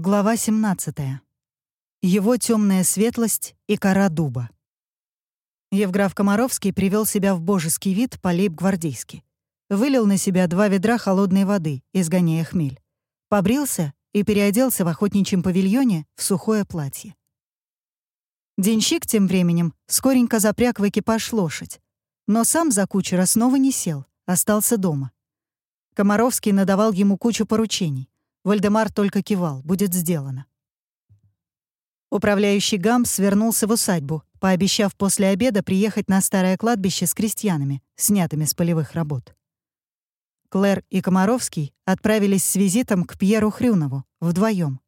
Глава 17. Его темная светлость и кора дуба. Евграф Комаровский привел себя в божеский вид по-лейб-гвардейски. Вылил на себя два ведра холодной воды, изгоняя хмель. Побрился и переоделся в охотничьем павильоне в сухое платье. Денщик тем временем скоренько запряг в экипаж лошадь, но сам за кучера снова не сел, остался дома. Комаровский надавал ему кучу поручений. Вальдемар только кивал. Будет сделано. Управляющий Гамс вернулся в усадьбу, пообещав после обеда приехать на старое кладбище с крестьянами, снятыми с полевых работ. Клэр и Комаровский отправились с визитом к Пьеру Хрюнову вдвоем.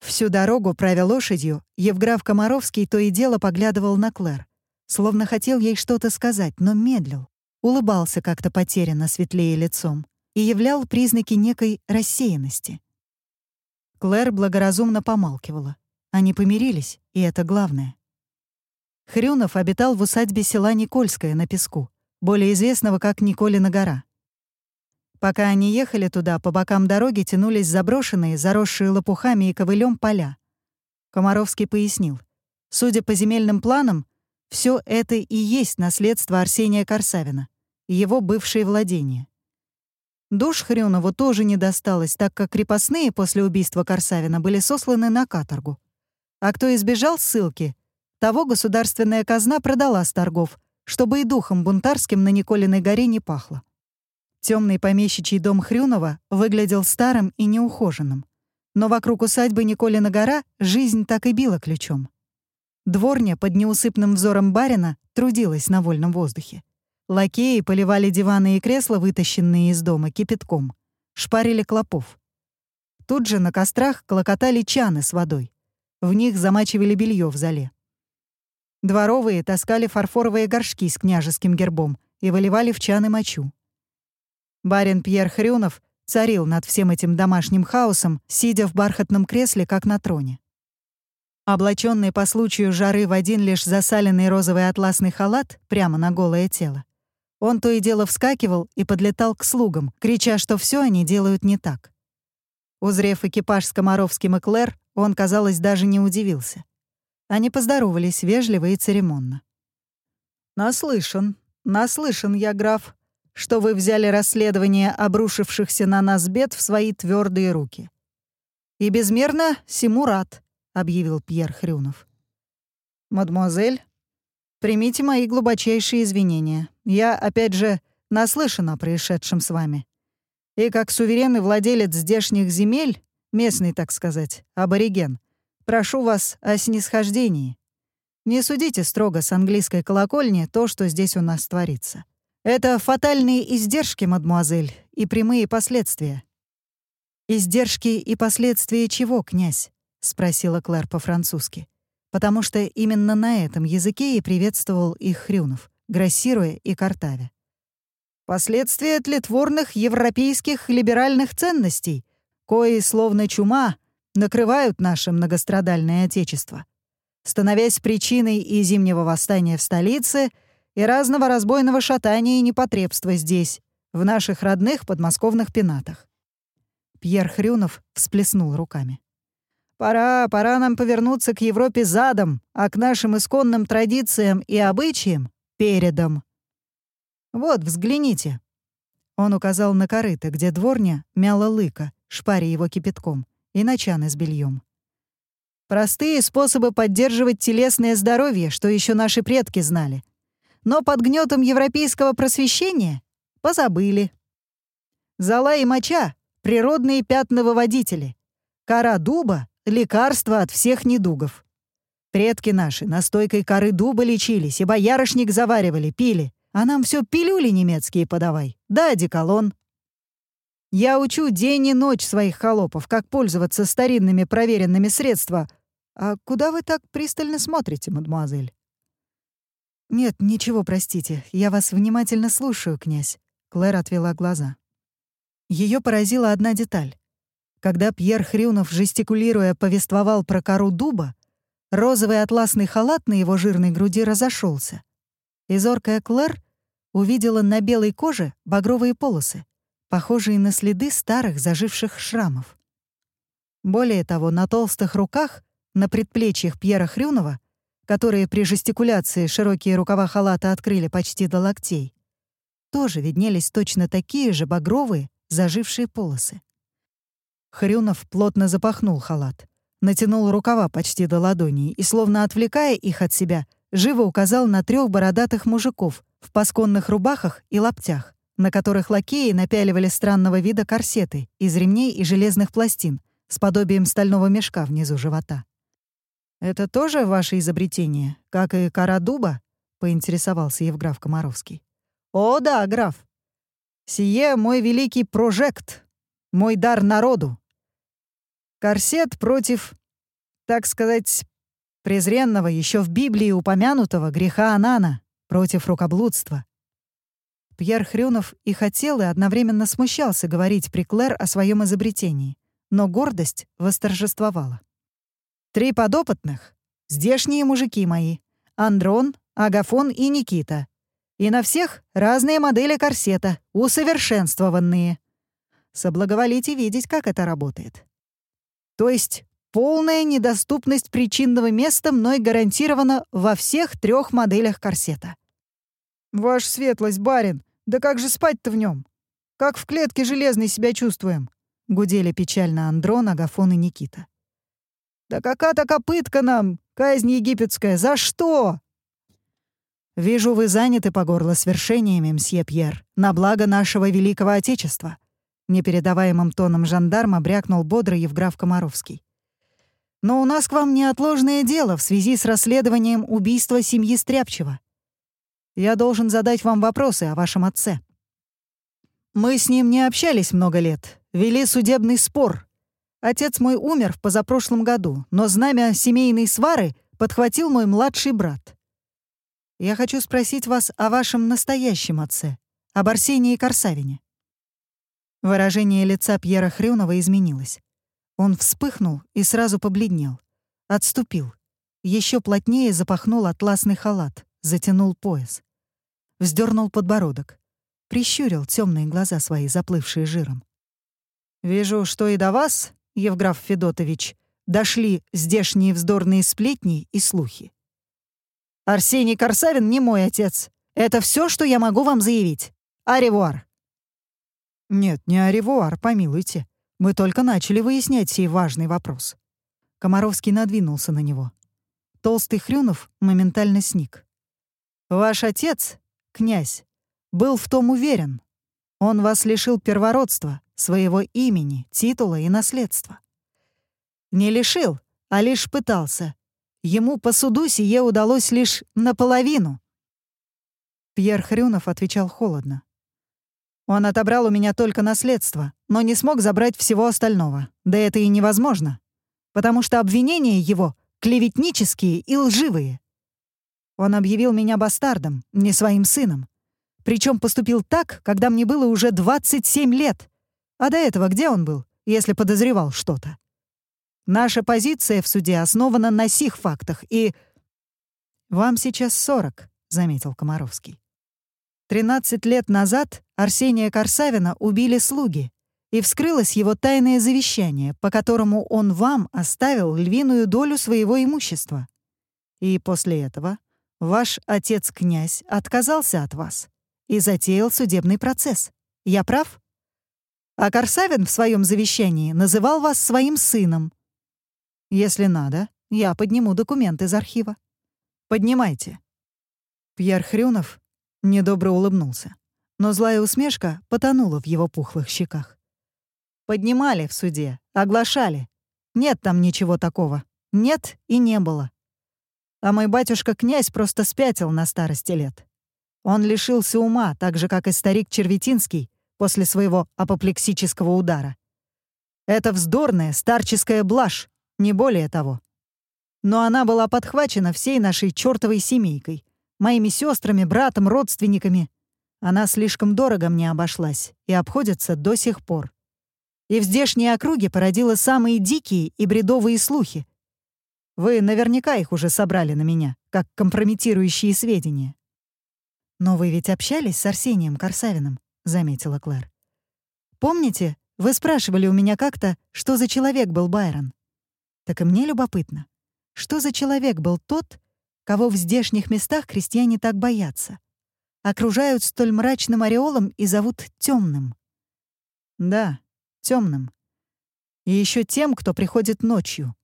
Всю дорогу, правя лошадью, Евграф Комаровский то и дело поглядывал на Клэр, словно хотел ей что-то сказать, но медлил, улыбался как-то потерянно светлее лицом и являл признаки некой рассеянности. Клэр благоразумно помалкивала. Они помирились, и это главное. Хрюнов обитал в усадьбе села Никольское на Песку, более известного как Николина гора. Пока они ехали туда, по бокам дороги тянулись заброшенные, заросшие лопухами и ковылем поля. Комаровский пояснил. Судя по земельным планам, все это и есть наследство Арсения Корсавина, его бывшие владения. Душ Хрюнову тоже не досталось, так как крепостные после убийства Корсавина были сосланы на каторгу. А кто избежал ссылки, того государственная казна продала с торгов, чтобы и духом бунтарским на Николиной горе не пахло. Темный помещичий дом Хрюнова выглядел старым и неухоженным. Но вокруг усадьбы Николина гора жизнь так и била ключом. Дворня под неусыпным взором барина трудилась на вольном воздухе. Лакеи поливали диваны и кресла, вытащенные из дома, кипятком. Шпарили клопов. Тут же на кострах клокотали чаны с водой. В них замачивали белье в зале. Дворовые таскали фарфоровые горшки с княжеским гербом и выливали в чаны мочу. Барин Пьер Хрюнов царил над всем этим домашним хаосом, сидя в бархатном кресле, как на троне. Облаченный по случаю жары в один лишь засаленный розовый атласный халат прямо на голое тело, он то и дело вскакивал и подлетал к слугам, крича, что все они делают не так. Узрев экипаж с Комаровским и Клэр, он, казалось, даже не удивился. Они поздоровались вежливо и церемонно. «Наслышан, наслышан я, граф, что вы взяли расследование обрушившихся на нас бед в свои твердые руки. И безмерно сему рад», — объявил Пьер Хрюнов. «Мадемуазель, примите мои глубочайшие извинения. Я, опять же, наслышан о происшедшем с вами. И как суверенный владелец здешних земель, местный, так сказать, абориген, прошу вас о снисхождении. Не судите строго с английской колокольни то, что здесь у нас творится. Это фатальные издержки, мадмуазель, и прямые последствия. «Издержки и последствия чего, князь?» — спросила Клэр по-французски. Потому что именно на этом языке и приветствовал их Хрюнов грассируя и картавя. Последствия тлетворных европейских либеральных ценностей, кои, словно чума, накрывают наше многострадальное Отечество, становясь причиной и зимнего восстания в столице, и разного разбойного шатания и непотребства здесь, в наших родных подмосковных пенатах. Пьер Хрюнов всплеснул руками. «Пора, пора нам повернуться к Европе задом, а к нашим исконным традициям и обычаям передом. Вот, взгляните». Он указал на корыто, где дворня мяла лыка, шпаря его кипятком, и на чаны с бельем. Простые способы поддерживать телесное здоровье, что еще наши предки знали. Но под гнетом европейского просвещения позабыли. Зола и моча — природные пятновыводители. Кора дуба — лекарство от всех недугов. Предки наши настойкой коры дуба лечились, и боярышник заваривали, пили. А нам все пилюли немецкие подавай. Да, одеколон. Я учу день и ночь своих холопов, как пользоваться старинными проверенными средствами. А куда вы так пристально смотрите, мадемуазель? «Нет, ничего, простите. Я вас внимательно слушаю, князь». Клэр отвела глаза. Ее поразила одна деталь. Когда Пьер Хрюнов, жестикулируя, повествовал про кору дуба, Розовый атласный халат на его жирной груди разошелся. И зоркая Клэр увидела на белой коже багровые полосы, похожие на следы старых заживших шрамов. Более того, на толстых руках, на предплечьях Пьера Хрюнова, которые при жестикуляции широкие рукава халата открыли почти до локтей, тоже виднелись точно такие же багровые, зажившие полосы. Хрюнов плотно запахнул халат, натянул рукава почти до ладоней и, словно отвлекая их от себя, живо указал на трех бородатых мужиков в пасконных рубахах и лаптях, на которых лакеи напяливали странного вида корсеты из ремней и железных пластин с подобием стального мешка внизу живота. «Это тоже ваше изобретение, как и кора дуба?» — поинтересовался Евграф Комаровский. «О да, граф. Сие мой великий прожект, мой дар народу, Корсет против, так сказать, презренного, еще в Библии упомянутого греха Анана, против рукоблудства. Пьер Хрюнов и хотел, и одновременно смущался говорить при Клэр о своем изобретении, но гордость восторжествовала. «Три подопытных — здешние мужики мои. Андрон, Агафон и Никита. И на всех разные модели корсета, усовершенствованные. Соблаговолите видеть, как это работает. То есть полная недоступность причинного места мной гарантирована во всех трех моделях корсета. «Ваша светлость, барин, да как же спать-то в нем? Как в клетке железной себя чувствуем?» — гудели печально Андрон, Агафон и Никита. «Да какая-то копытка нам, казнь египетская, за что?» «Вижу, вы заняты по горло свершениями, мсье Пьер, на благо нашего великого Отечества. Непередаваемым тоном жандарма брякнул бодро Евграф Комаровский. «Но у нас к вам неотложное дело в связи с расследованием убийства семьи Стряпчева. Я должен задать вам вопросы о вашем отце. Мы с ним не общались много лет, вели судебный спор. Отец мой умер в позапрошлом году, но знамя семейной свары подхватил мой младший брат. Я хочу спросить вас о вашем настоящем отце, об Арсении Корсавине. Выражение лица Пьера Хрюнова изменилось. Он вспыхнул и сразу побледнел. Отступил. Еще плотнее запахнул атласный халат, затянул пояс. Вздернул подбородок. Прищурил темные глаза свои, заплывшие жиром. «Вижу, что и до вас, Евграф Федотович, дошли здешние вздорные сплетни и слухи. Арсений Корсавин не мой отец. Это все, что я могу вам заявить. Аревуар!» «Нет, не аревуар, помилуйте. Мы только начали выяснять сей важный вопрос». Комаровский надвинулся на него. Толстый Хрюнов моментально сник. «Ваш отец, князь, был в том уверен. Он вас лишил первородства, своего имени, титула и наследства. Не лишил, а лишь пытался. Ему по суду сие удалось лишь наполовину». Пьер Хрюнов отвечал холодно. Он отобрал у меня только наследство, но не смог забрать всего остального. Да это и невозможно. Потому что обвинения его клеветнические и лживые. Он объявил меня бастардом, не своим сыном. Причем поступил так, когда мне было уже 27 лет. А до этого где он был, если подозревал что-то? Наша позиция в суде основана на сих фактах, и... «Вам сейчас 40», — заметил Комаровский. Тринадцать лет назад Арсения Корсавина убили слуги, и вскрылось его тайное завещание, по которому он вам оставил львиную долю своего имущества. И после этого ваш отец-князь отказался от вас и затеял судебный процесс. Я прав? А Корсавин в своем завещании называл вас своим сыном. Если надо, я подниму документ из архива. Поднимайте. Пьер Хрюнов Недобро улыбнулся. Но злая усмешка потонула в его пухлых щеках. Поднимали в суде, оглашали. Нет там ничего такого. Нет и не было. А мой батюшка-князь просто спятил на старости лет. Он лишился ума, так же, как и старик Черветинский после своего апоплексического удара. Это вздорная старческая блажь, не более того. Но она была подхвачена всей нашей чёртовой семейкой — моими сестрами, братом, родственниками. Она слишком дорого мне обошлась и обходится до сих пор. И в здешней округе породила самые дикие и бредовые слухи. Вы наверняка их уже собрали на меня, как компрометирующие сведения. «Но вы ведь общались с Арсением Корсавиным», — заметила Клэр. «Помните, Вы спрашивали у меня как-то, что за человек был Байрон. Так и мне любопытно, что за человек был тот, кого в здешних местах крестьяне так боятся, окружают столь мрачным ореолом и зовут темным. Да, темным. И еще тем, кто приходит ночью.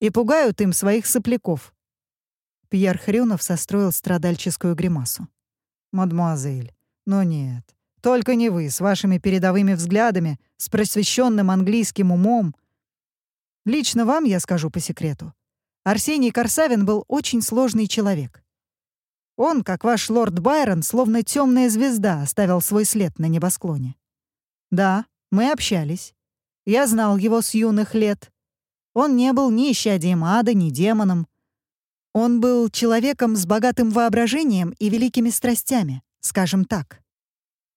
И пугают им своих сопляков. Пьер Хрюнов состроил страдальческую гримасу. «Мадемуазель, но нет. Только не вы, с вашими передовыми взглядами, с просвещенным английским умом. Лично вам я скажу по секрету. Арсений Корсавин был очень сложный человек. Он, как ваш лорд Байрон, словно темная звезда, оставил свой след на небосклоне. Да, мы общались. Я знал его с юных лет. Он не был ни исчадием ада, ни демоном. Он был человеком с богатым воображением и великими страстями, скажем так.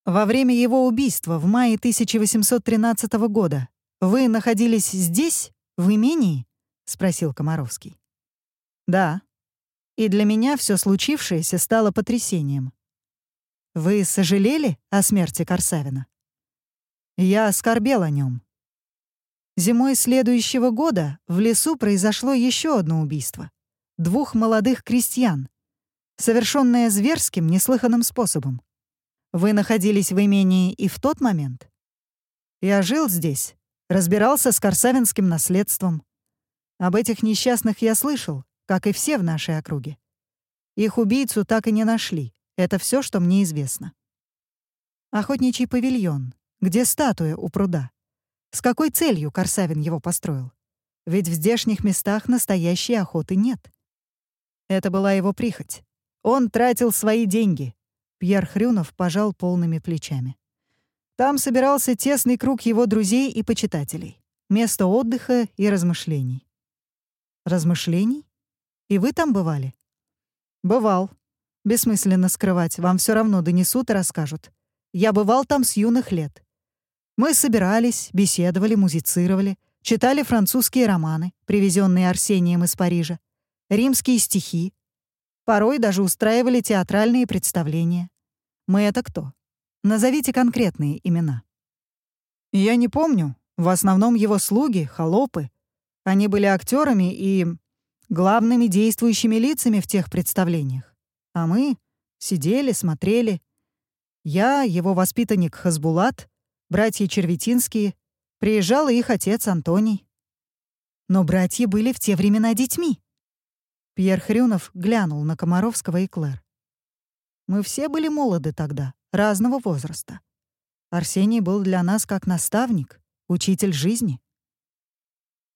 Во время его убийства в мае 1813 года вы находились здесь, в имении? Спросил Комаровский. Да. И для меня все случившееся стало потрясением. Вы сожалели о смерти Корсавина? Я оскорбел о нем. Зимой следующего года в лесу произошло еще одно убийство. Двух молодых крестьян, совершенное зверским, неслыханным способом. Вы находились в имении и в тот момент? Я жил здесь, разбирался с корсавинским наследством. Об этих несчастных я слышал, как и все в нашей округе. Их убийцу так и не нашли. Это все, что мне известно. Охотничий павильон. Где статуя у пруда? С какой целью Корсавин его построил? Ведь в здешних местах настоящей охоты нет. Это была его прихоть. Он тратил свои деньги, Пьер Хрюнов пожал полными плечами. Там собирался тесный круг его друзей и почитателей. Место отдыха и размышлений. Размышлений? И вы там бывали? Бывал. Бессмысленно скрывать, вам все равно донесут и расскажут. Я бывал там с юных лет. Мы собирались, беседовали, музицировали, читали французские романы, привезенные Арсением из Парижа, римские стихи, Порой даже устраивали театральные представления. Мы это кто? Назовите конкретные имена. Я не помню. В основном его слуги, холопы. Они были актерами и главными действующими лицами в тех представлениях. А мы сидели, смотрели. Я, его воспитанник Хазбулат, братья Черветинские, приезжал и их отец Антоний. Но братья были в те времена детьми. Пьер Хрюнов глянул на Комаровского и Клэр. «Мы все были молоды тогда, разного возраста. Арсений был для нас как наставник, учитель жизни».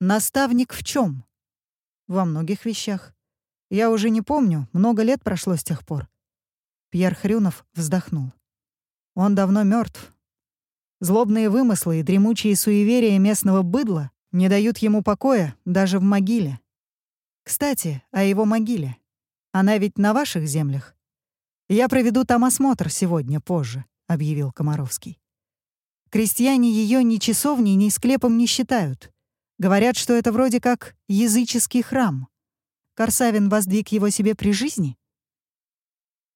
«Наставник в чем? «Во многих вещах. Я уже не помню, много лет прошло с тех пор». Пьер Хрюнов вздохнул. «Он давно мертв. Злобные вымыслы и дремучие суеверия местного быдла не дают ему покоя даже в могиле. Кстати, о его могиле. Она ведь на ваших землях. Я проведу там осмотр сегодня позже, объявил Комаровский. Крестьяне ее ни часовней, ни склепом не считают. Говорят, что это вроде как языческий храм. Корсавин воздвиг его себе при жизни?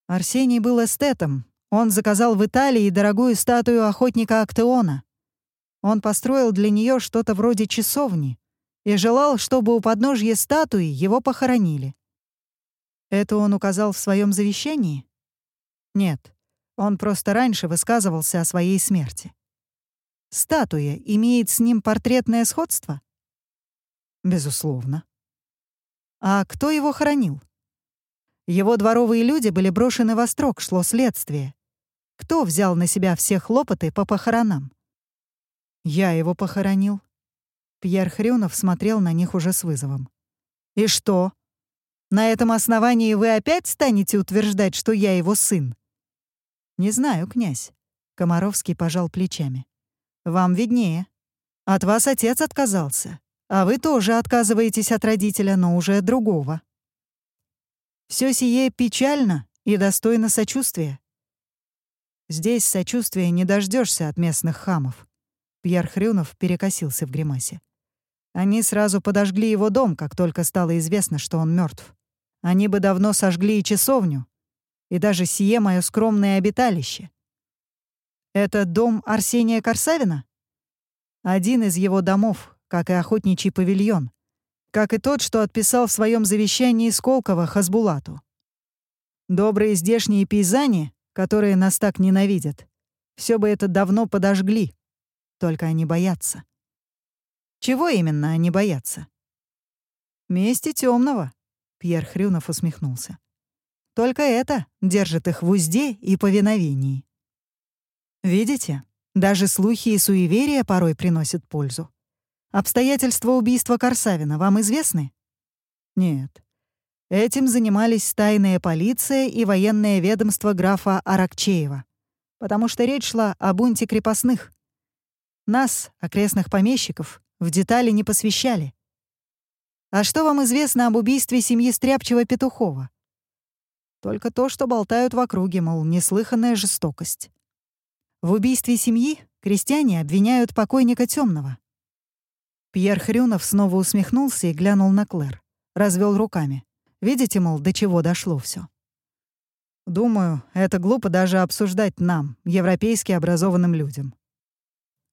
Арсений был эстетом. Он заказал в Италии дорогую статую охотника Актеона. Он построил для нее что-то вроде часовни, и желал, чтобы у подножья статуи его похоронили. Это он указал в своем завещании? Нет, он просто раньше высказывался о своей смерти. Статуя имеет с ним портретное сходство? Безусловно. А кто его хоронил? Его дворовые люди были брошены во строк, шло следствие. Кто взял на себя все хлопоты по похоронам? Я его похоронил. Пьер Хрюнов смотрел на них уже с вызовом. «И что? На этом основании вы опять станете утверждать, что я его сын?» «Не знаю, князь», — Комаровский пожал плечами. «Вам виднее. От вас отец отказался, а вы тоже отказываетесь от родителя, но уже другого. Все сие печально и достойно сочувствия. Здесь сочувствия не дождешься от местных хамов». Пьер Хрюнов перекосился в гримасе. Они сразу подожгли его дом, как только стало известно, что он мертв. Они бы давно сожгли и часовню, и даже сие мое скромное обиталище. Это дом Арсения Корсавина? Один из его домов, как и охотничий павильон, как и тот, что отписал в своем завещании Сколково Хасбулату. Добрые здешние пейзани, которые нас так ненавидят, все бы это давно подожгли. Только они боятся. Чего именно они боятся? Мести темного. Пьер Хрюнов усмехнулся. Только это держит их в узде и повиновении. Видите, даже слухи и суеверия порой приносят пользу. Обстоятельства убийства Корсавина вам известны? Нет. Этим занимались тайная полиция и военное ведомство графа Аракчеева, потому что речь шла о бунте крепостных. Нас, окрестных помещиков, в детали не посвящали. А что вам известно об убийстве семьи Стряпчева-Петухова? Только то, что болтают в округе, мол, неслыханная жестокость. В убийстве семьи крестьяне обвиняют покойника темного. Пьер Хрюнов снова усмехнулся и глянул на Клэр. Развел руками. Видите, мол, до чего дошло все. Думаю, это глупо даже обсуждать нам, европейски образованным людям.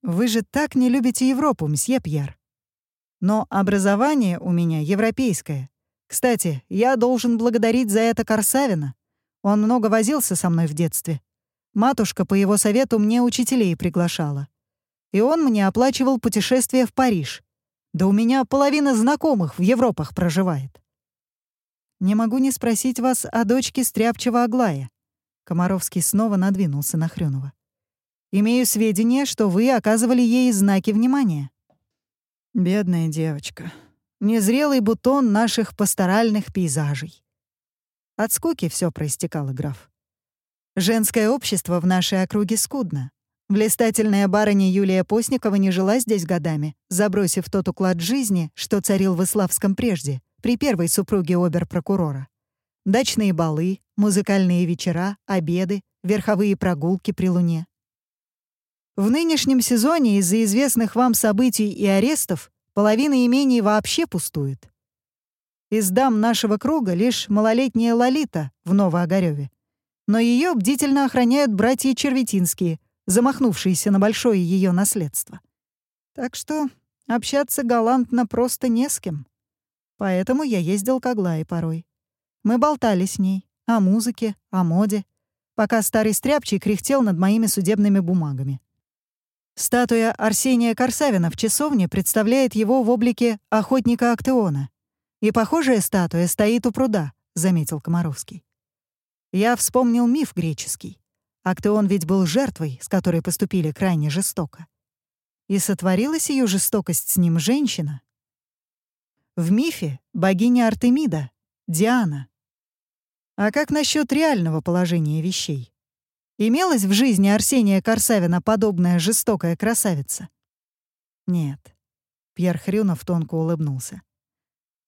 Вы же так не любите Европу, мсье Пьер. Но образование у меня европейское. Кстати, я должен благодарить за это Корсавина. Он много возился со мной в детстве. Матушка по его совету мне учителей приглашала. И он мне оплачивал путешествие в Париж. Да у меня половина знакомых в Европах проживает. Не могу не спросить вас о дочке Стряпчего Аглая. Комаровский снова надвинулся на Хрюнова. Имею сведения, что вы оказывали ей знаки внимания. Бедная девочка. Незрелый бутон наших пасторальных пейзажей. От скуки все проистекало, граф. Женское общество в нашей округе скудно. Блистательная барыня Юлия Постникова не жила здесь годами, забросив тот уклад жизни, что царил в Иславском прежде, при первой супруге обер-прокурора. Дачные балы, музыкальные вечера, обеды, верховые прогулки при луне. В нынешнем сезоне из-за известных вам событий и арестов половина имений вообще пустует. Из дам нашего круга лишь малолетняя Лолита в Новоогарёве. Но ее бдительно охраняют братья Черветинские, замахнувшиеся на большое ее наследство. Так что общаться галантно просто не с кем. Поэтому я ездил к Аглае порой. Мы болтали с ней о музыке, о моде, пока старый стряпчий кряхтел над моими судебными бумагами. Статуя Арсения Корсавина в часовне представляет его в облике охотника Актеона. И похожая статуя стоит у пруда, — заметил Комаровский. Я вспомнил миф греческий. Актеон ведь был жертвой, с которой поступили крайне жестоко. И сотворилась ее жестокость с ним женщина. В мифе богиня Артемида, Диана. А как насчет реального положения вещей? Имелась в жизни Арсения Корсавина подобная жестокая красавица? Нет. Пьер Хрюнов тонко улыбнулся.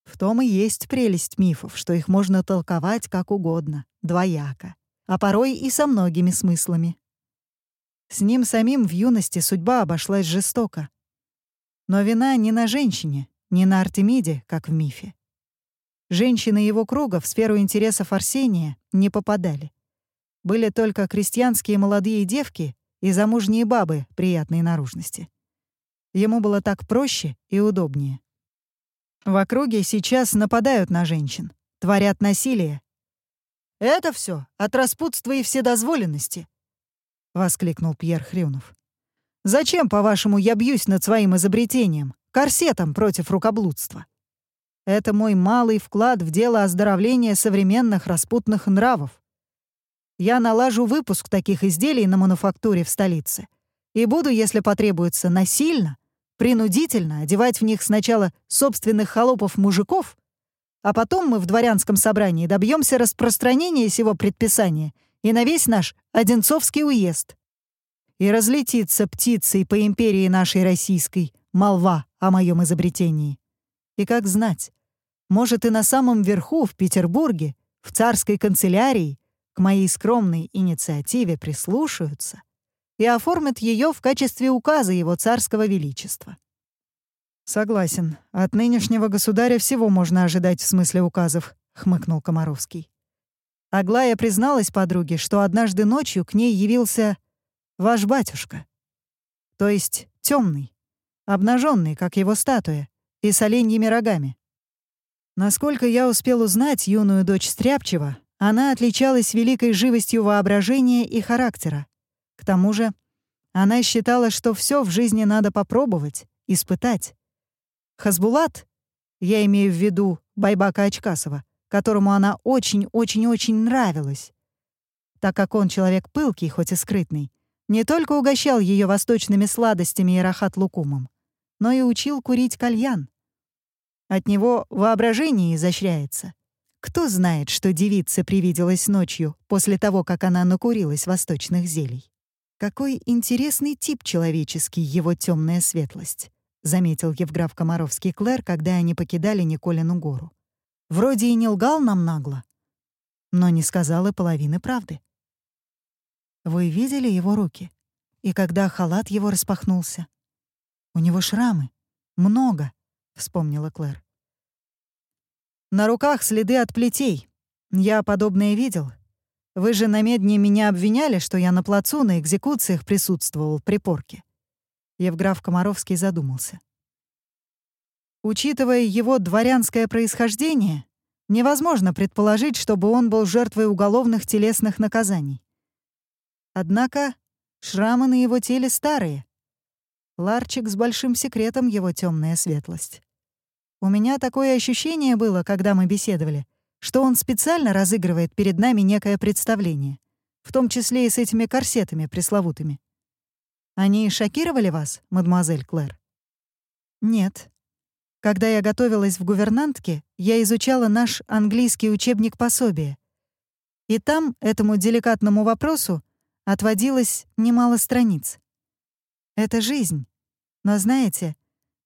В том и есть прелесть мифов, что их можно толковать как угодно, двояко а порой и со многими смыслами. С ним самим в юности судьба обошлась жестоко. Но вина не на женщине, не на Артемиде, как в мифе. Женщины его круга в сферу интересов Арсения не попадали. Были только крестьянские молодые девки и замужние бабы приятной наружности. Ему было так проще и удобнее. В округе сейчас нападают на женщин, творят насилие, это все от распутства и вседозволенности», — воскликнул Пьер Хрюнов. «Зачем, по-вашему, я бьюсь над своим изобретением, корсетом против рукоблудства? Это мой малый вклад в дело оздоровления современных распутных нравов. Я налажу выпуск таких изделий на мануфактуре в столице и буду, если потребуется, насильно, принудительно одевать в них сначала собственных холопов-мужиков, а потом мы в дворянском собрании добьемся распространения сего предписания и на весь наш Одинцовский уезд. И разлетится птицей по империи нашей российской молва о моем изобретении. И как знать, может и на самом верху, в Петербурге, в царской канцелярии, к моей скромной инициативе прислушаются и оформят ее в качестве указа его царского величества. «Согласен. От нынешнего государя всего можно ожидать в смысле указов», — хмыкнул Комаровский. Аглая призналась подруге, что однажды ночью к ней явился ваш батюшка. То есть темный. обнаженный, как его статуя, и с оленьими рогами. Насколько я успел узнать юную дочь Стряпчева, она отличалась великой живостью воображения и характера. К тому же она считала, что все в жизни надо попробовать, испытать. Хасбулат, я имею в виду Байбака Очкасова, которому она очень-очень-очень нравилась, так как он человек пылкий, хоть и скрытный, не только угощал ее восточными сладостями и рахат-лукумом, но и учил курить кальян. От него воображение изощряется. Кто знает, что девице привиделась ночью после того, как она накурилась восточных зелий? Какой интересный тип человеческий его темная светлость, заметил Евграф Комаровский Клэр, когда они покидали Николину гору. Вроде и не лгал нам нагло, но не сказал и половины правды. Вы видели его руки? И когда халат его распахнулся? У него шрамы. Много, — вспомнила Клэр. На руках следы от плетей. Я подобное видел. Вы же на медне меня обвиняли, что я на плацу на экзекуциях присутствовал при порке. Евграф Комаровский задумался. Учитывая его дворянское происхождение, невозможно предположить, чтобы он был жертвой уголовных телесных наказаний. Однако шрамы на его теле старые. Ларчик с большим секретом его темная светлость. У меня такое ощущение было, когда мы беседовали, что он специально разыгрывает перед нами некое представление, в том числе и с этими корсетами пресловутыми. Они шокировали вас, мадемуазель Клэр? Нет. Когда я готовилась в гувернантке, я изучала наш английский учебник пособия. И там этому деликатному вопросу отводилось немало страниц. Это жизнь. Но знаете,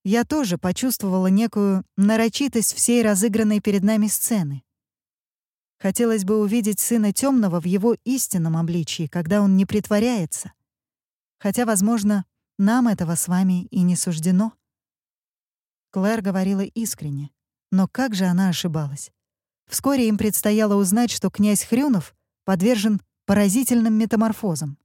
я тоже почувствовала некую нарочитость всей разыгранной перед нами сцены. Хотелось бы увидеть сына темного в его истинном обличии, когда он не притворяется. Хотя, возможно, нам этого с вами и не суждено. Клэр говорила искренне, но как же она ошибалась. Вскоре им предстояло узнать, что князь Хрюнов подвержен поразительным метаморфозам.